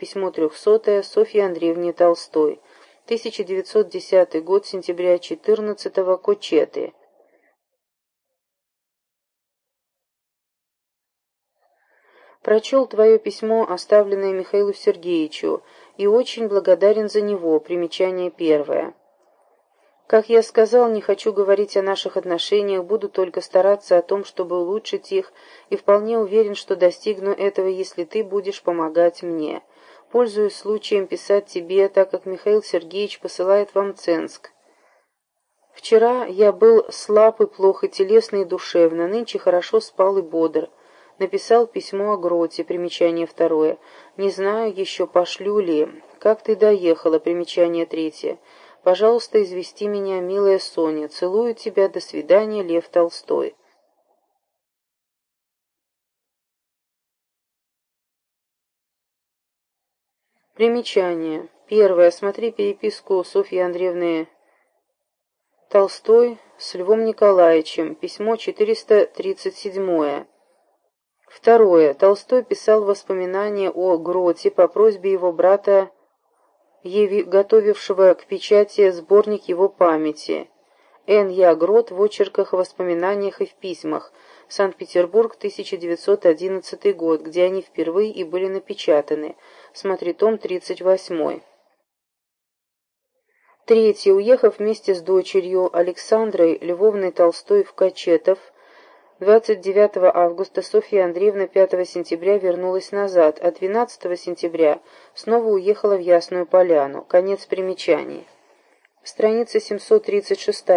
письмо 300 Софье Андреевне Толстой. 1910 год, сентября 14 -го, Кочеты. Прочел твое письмо, оставленное Михаилу Сергеевичу, и очень благодарен за него. Примечание первое. Как я сказал, не хочу говорить о наших отношениях, буду только стараться о том, чтобы улучшить их, и вполне уверен, что достигну этого, если ты будешь помогать мне. Пользуюсь случаем писать тебе, так как Михаил Сергеевич посылает вам Ценск. Вчера я был слаб и плохо телесно и душевно, нынче хорошо спал и бодр. Написал письмо о Гроте, примечание второе. Не знаю еще, пошлю ли. Как ты доехала, примечание третье. Пожалуйста, извести меня, милая Соня. Целую тебя. До свидания, Лев Толстой. Примечание. Первое. Смотри переписку Софьи Андреевны Толстой с Львом Николаевичем. Письмо 437. Второе. Толстой писал воспоминания о Гроте по просьбе его брата готовившего к печати сборник его памяти. Н. Я. В очерках, воспоминаниях и в письмах. Санкт-Петербург, 1911 год, где они впервые и были напечатаны. Смотри том 38. Третье. Уехав вместе с дочерью Александрой Львовной Толстой в Качетов, 29 августа Софья Андреевна 5 сентября вернулась назад, а 12 сентября снова уехала в Ясную Поляну. Конец примечаний. Страница 736